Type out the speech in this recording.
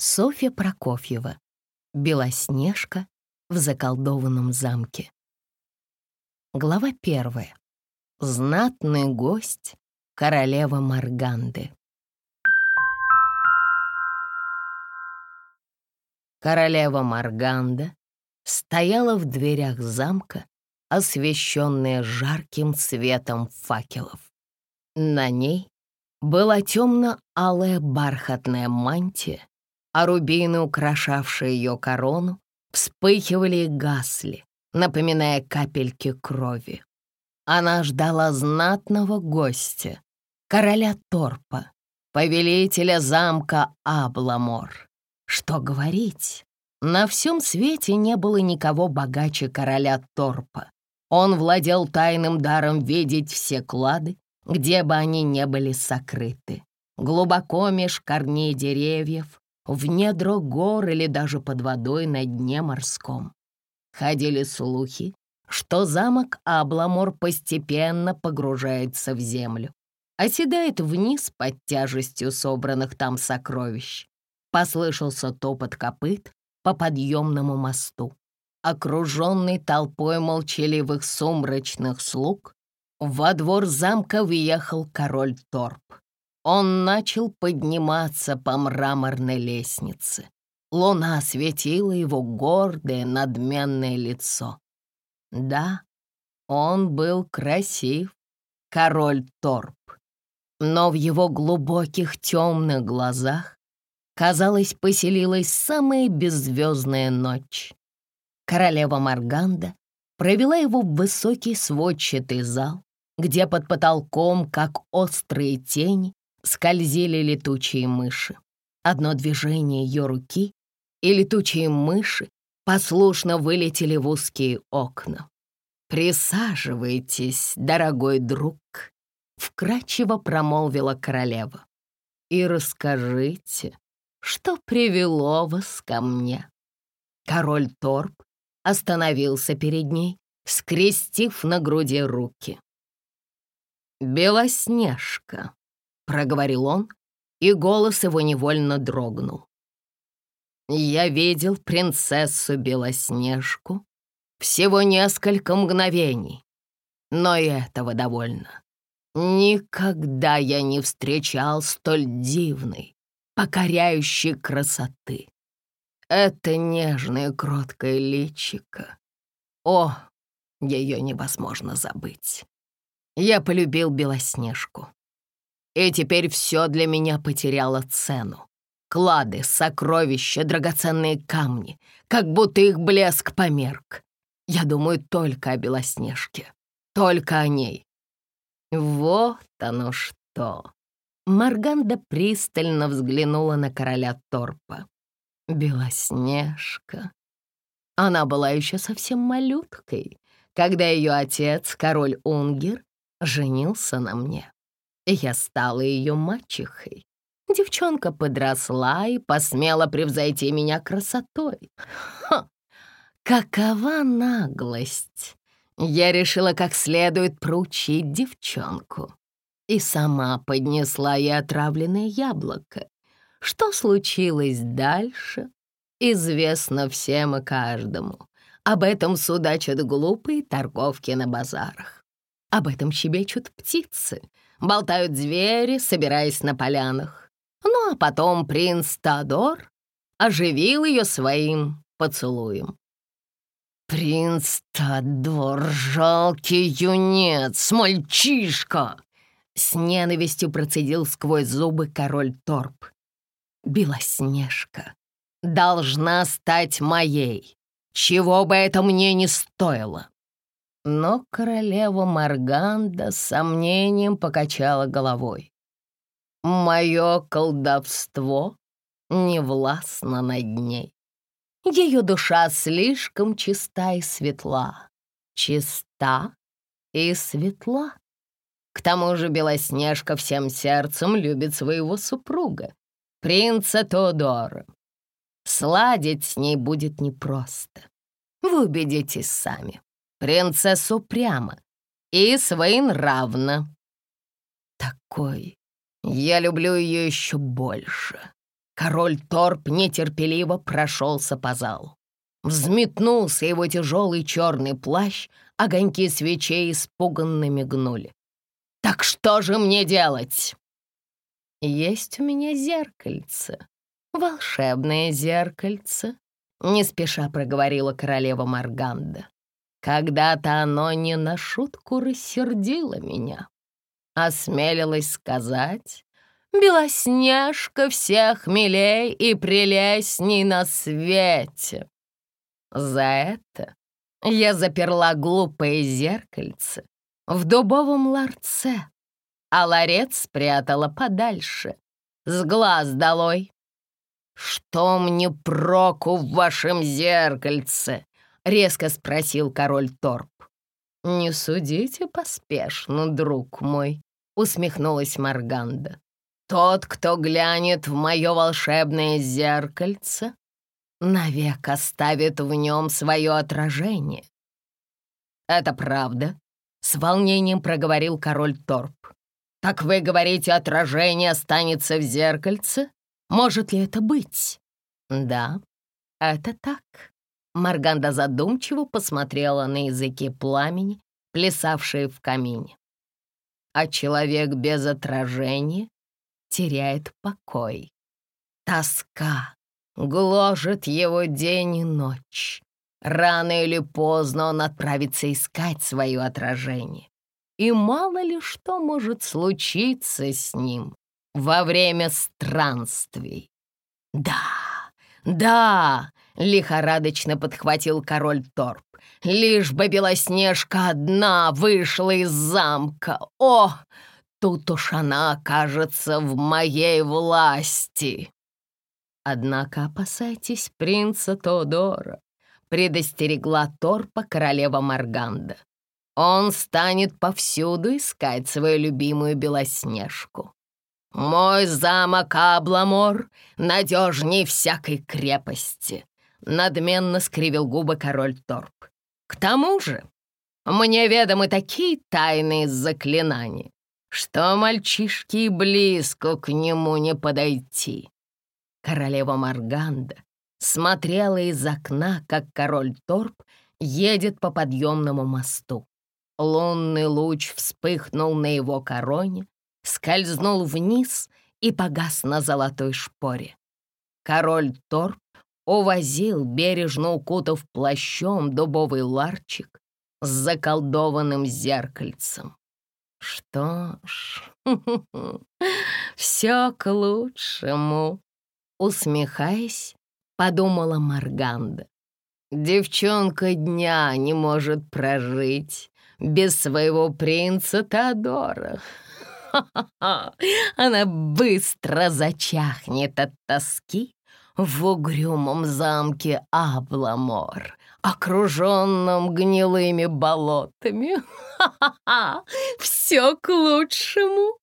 Софья Прокофьева. Белоснежка в заколдованном замке. Глава первая. Знатный гость королева Марганды. Королева Марганда стояла в дверях замка, освещенная жарким светом факелов. На ней была темно-алая бархатная мантия, а рубины, украшавшие ее корону, вспыхивали и гасли, напоминая капельки крови. Она ждала знатного гостя, короля Торпа, повелителя замка Абламор. Что говорить, на всем свете не было никого богаче короля Торпа. Он владел тайным даром видеть все клады, где бы они не были сокрыты. Глубоко меж корней деревьев, в недра гор или даже под водой на дне морском. Ходили слухи, что замок Абламор постепенно погружается в землю, оседает вниз под тяжестью собранных там сокровищ. Послышался топот копыт по подъемному мосту. Окруженный толпой молчаливых сумрачных слуг, во двор замка въехал король Торп. Он начал подниматься по мраморной лестнице. Луна осветила его гордое, надменное лицо. Да, он был красив, король Торп. Но в его глубоких темных глазах, казалось, поселилась самая беззвездная ночь. Королева Марганда провела его в высокий сводчатый зал, где под потолком, как острые тени, скользили летучие мыши. Одно движение ее руки, и летучие мыши послушно вылетели в узкие окна. «Присаживайтесь, дорогой друг», — вкрадчиво промолвила королева, «и расскажите, что привело вас ко мне». Король Торп остановился перед ней, скрестив на груди руки. «Белоснежка», — проговорил он, и голос его невольно дрогнул. «Я видел принцессу Белоснежку всего несколько мгновений, но и этого довольно. Никогда я не встречал столь дивной, покоряющей красоты. Это нежное, кроткое личико. О, ее невозможно забыть. Я полюбил Белоснежку. И теперь все для меня потеряло цену. Клады, сокровища, драгоценные камни, как будто их блеск померк. Я думаю только о Белоснежке, только о ней. Вот оно что. Марганда пристально взглянула на короля Торпа. Белоснежка. Она была еще совсем малюткой, когда ее отец, король Унгер, женился на мне. Я стала ее мачехой. Девчонка подросла и посмела превзойти меня красотой. Ха! Какова наглость! Я решила как следует проучить девчонку. И сама поднесла ей отравленное яблоко. Что случилось дальше, известно всем и каждому. Об этом судачат глупые торговки на базарах. Об этом щебечут птицы, болтают звери, собираясь на полянах. Ну а потом принц Теодор оживил ее своим поцелуем. «Принц Теодор, жалкий юнец, мальчишка!» С ненавистью процедил сквозь зубы король Торп. «Белоснежка должна стать моей, чего бы это мне не стоило!» Но королева Марганда с сомнением покачала головой. «Мое колдовство не властно над ней. Ее душа слишком чиста и светла, чиста и светла. К тому же Белоснежка всем сердцем любит своего супруга, принца Теодора. Сладить с ней будет непросто. Вы убедитесь сами принцессу прямо и своенравно. Такой я люблю ее еще больше, Король Торп нетерпеливо прошелся по залу. Взметнулся его тяжелый черный плащ, огоньки свечей испуганно мигнули. «Так что же мне делать?» «Есть у меня зеркальце, волшебное зеркальце», — не спеша проговорила королева Марганда. «Когда-то оно не на шутку рассердило меня. Осмелилась сказать, Белоснежка всех милей и прелестней на свете. За это я заперла глупое зеркальце в дубовом ларце, а ларец спрятала подальше, с глаз долой. «Что мне проку в вашем зеркальце?» — резко спросил король Торп. «Не судите поспешно, друг мой», — усмехнулась Марганда. «Тот, кто глянет в мое волшебное зеркальце, навек оставит в нем свое отражение». «Это правда?» — с волнением проговорил король Торп. «Так вы говорите, отражение останется в зеркальце? Может ли это быть?» «Да, это так». Марганда задумчиво посмотрела на языки пламени, плясавшие в камине. «А человек без отражения теряет покой. Тоска гложет его день и ночь. Рано или поздно он отправится искать свое отражение. И мало ли что может случиться с ним во время странствий. «Да, да!» — лихорадочно подхватил король Торп. «Лишь бы Белоснежка одна вышла из замка! О, тут уж она окажется в моей власти!» Однако опасайтесь принца Теодора, предостерегла Торпа королева Марганда. Он станет повсюду искать свою любимую Белоснежку. Мой замок Абламор надежней всякой крепости, надменно скривил губы король Торп. К тому же мне ведомы такие тайные заклинания, что мальчишке и близко к нему не подойти. Королева Марганда смотрела из окна, как король Торп едет по подъемному мосту. Лунный луч вспыхнул на его короне, скользнул вниз и погас на золотой шпоре. Король Торп увозил, бережно укутав плащом, дубовый ларчик с заколдованным зеркальцем. Что ж, все к лучшему, усмехаясь, подумала Марганда. Девчонка дня не может прожить без своего принца Теодора. Она быстро зачахнет от тоски в угрюмом замке Абламор, окруженном гнилыми болотами. Все к лучшему.